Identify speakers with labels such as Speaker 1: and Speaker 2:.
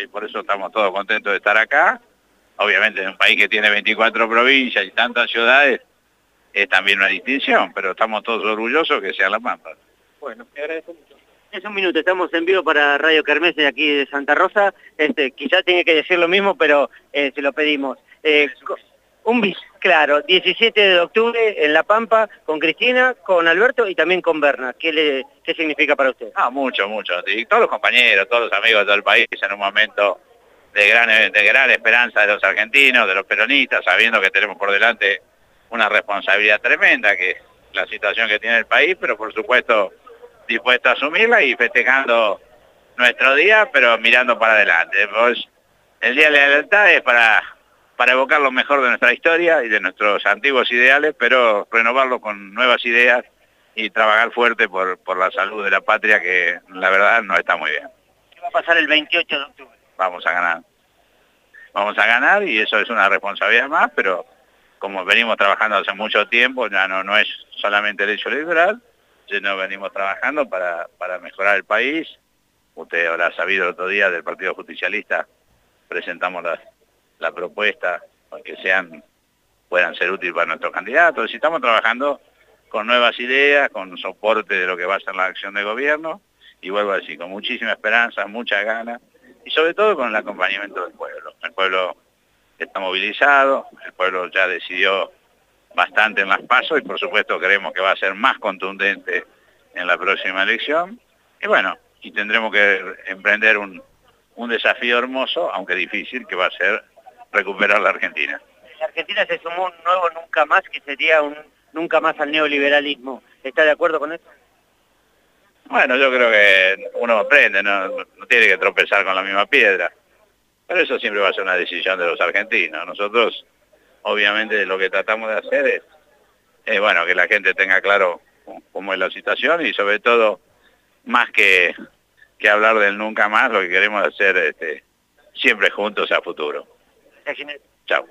Speaker 1: y por eso estamos todos contentos de estar acá. Obviamente en un país que tiene 24 provincias y tantas ciudades, es también una distinción, pero estamos todos orgullosos que sea La Pampa.
Speaker 2: Bueno, me agradezco mucho. Es un minuto, estamos en vivo para Radio Kermés de aquí de Santa Rosa. Este, quizá tiene que decir lo mismo, pero eh, se lo pedimos. Eh, un bis, claro, 17 de octubre en La Pampa, con Cristina, con Alberto y también con Berna. ¿Qué, le, qué significa para usted?
Speaker 1: Ah, mucho, mucho. Y todos los compañeros, todos los amigos de todo el país en un momento de gran, de gran esperanza de los argentinos, de los peronistas, sabiendo que tenemos por delante una responsabilidad tremenda, que es la situación que tiene el país, pero por supuesto dispuesto a asumirla y festejando nuestro día, pero mirando para adelante. Pues, el Día de la Lealtad es para, para evocar lo mejor de nuestra historia y de nuestros antiguos ideales, pero renovarlo con nuevas ideas y trabajar fuerte por, por la salud de la patria, que la verdad no está muy bien.
Speaker 2: ¿Qué va a pasar el 28 de octubre?
Speaker 1: Vamos a ganar. Vamos a ganar y eso es una responsabilidad más, pero como venimos trabajando hace mucho tiempo, ya no, no es solamente el hecho electoral, sino venimos trabajando para, para mejorar el país. Usted habrá sabido el otro día del Partido Justicialista, presentamos la, la propuesta que sean, puedan ser útiles para nuestros candidatos. Y estamos trabajando con nuevas ideas, con soporte de lo que va a ser la acción de gobierno, y vuelvo a decir, con muchísima esperanza, mucha ganas, y sobre todo con el acompañamiento del pueblo. El pueblo está movilizado, el pueblo ya decidió bastante en las pasos y por supuesto creemos que va a ser más contundente en la próxima elección. Y bueno, y tendremos que emprender un, un desafío hermoso, aunque difícil, que va a ser recuperar la Argentina.
Speaker 2: La Argentina se sumó un nuevo nunca más, que sería un nunca más al neoliberalismo. ¿Está de acuerdo con eso?
Speaker 1: Bueno, yo creo que uno aprende, no, no tiene que tropezar con la misma piedra. Pero eso siempre va a ser una decisión de los argentinos. Nosotros, obviamente, lo que tratamos de hacer es, bueno, que la gente tenga claro cómo es la situación y sobre todo, más que, que hablar del nunca más, lo que queremos hacer este, siempre juntos a futuro. Chao.